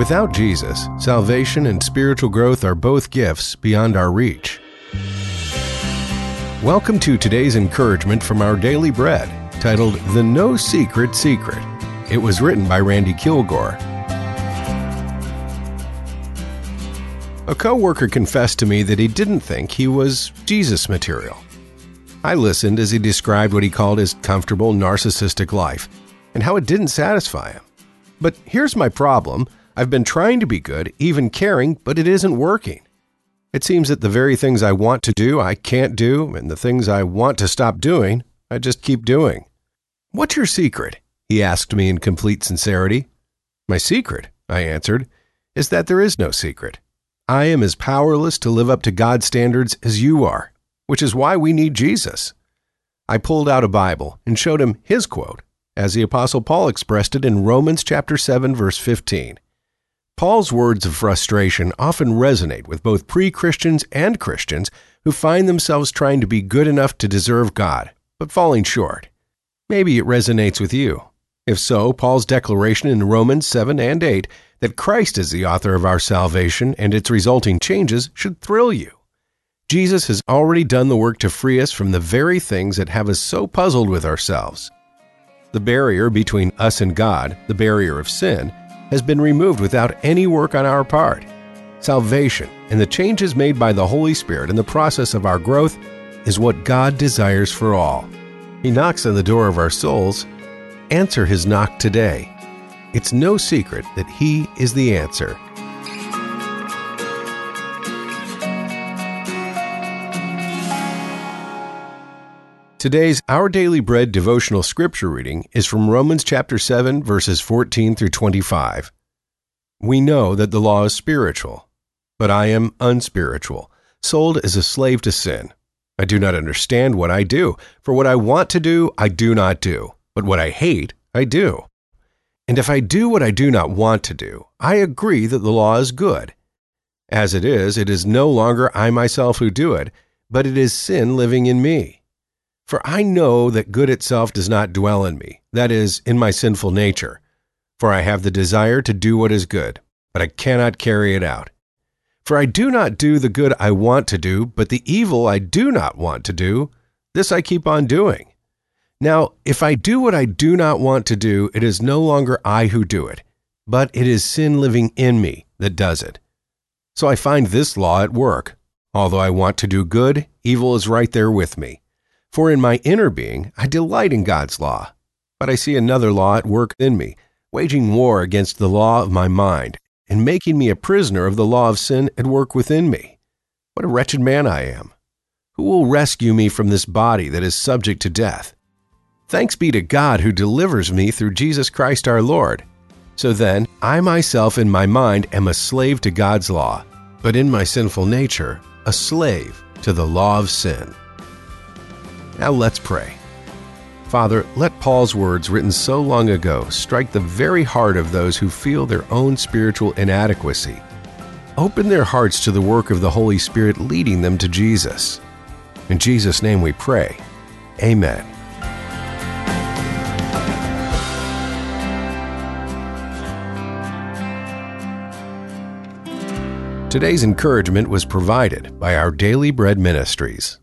Without Jesus, salvation and spiritual growth are both gifts beyond our reach. Welcome to today's encouragement from our daily bread, titled The No Secret Secret. It was written by Randy Kilgore. A coworker confessed to me that he didn't think he was Jesus material. I listened as he described what he called his comfortable narcissistic life and how it didn't satisfy him. But here's my problem I've been trying to be good, even caring, but it isn't working. It seems that the very things I want to do, I can't do, and the things I want to stop doing, I just keep doing. What's your secret? He asked me in complete sincerity. My secret, I answered, is that there is no secret. I am as powerless to live up to God's standards as you are, which is why we need Jesus. I pulled out a Bible and showed him his quote, as the Apostle Paul expressed it in Romans chapter 7, verse 15. Paul's words of frustration often resonate with both pre Christians and Christians who find themselves trying to be good enough to deserve God, but falling short. Maybe it resonates with you. If so, Paul's declaration in Romans 7 and 8 that Christ is the author of our salvation and its resulting changes should thrill you. Jesus has already done the work to free us from the very things that have us so puzzled with ourselves. The barrier between us and God, the barrier of sin, has been removed without any work on our part. Salvation and the changes made by the Holy Spirit in the process of our growth is what God desires for all. He knocks on the door of our souls. Answer his knock today. It's no secret that He is the answer. Today's Our Daily Bread devotional scripture reading is from Romans chapter 7 verses 14 through 25. We know that the law is spiritual, but I am unspiritual, sold as a slave to sin. I do not understand what I do, for what I want to do, I do not do, but what I hate, I do. And if I do what I do not want to do, I agree that the law is good. As it is, it is no longer I myself who do it, but it is sin living in me. For I know that good itself does not dwell in me, that is, in my sinful nature. For I have the desire to do what is good, but I cannot carry it out. For I do not do the good I want to do, but the evil I do not want to do, this I keep on doing. Now, if I do what I do not want to do, it is no longer I who do it, but it is sin living in me that does it. So I find this law at work. Although I want to do good, evil is right there with me. For in my inner being, I delight in God's law. But I see another law at work in me, waging war against the law of my mind, and making me a prisoner of the law of sin at work within me. What a wretched man I am! Who will rescue me from this body that is subject to death? Thanks be to God who delivers me through Jesus Christ our Lord. So then, I myself in my mind am a slave to God's law, but in my sinful nature, a slave to the law of sin. Now let's pray. Father, let Paul's words written so long ago strike the very heart of those who feel their own spiritual inadequacy. Open their hearts to the work of the Holy Spirit leading them to Jesus. In Jesus' name we pray. Amen. Today's encouragement was provided by our Daily Bread Ministries.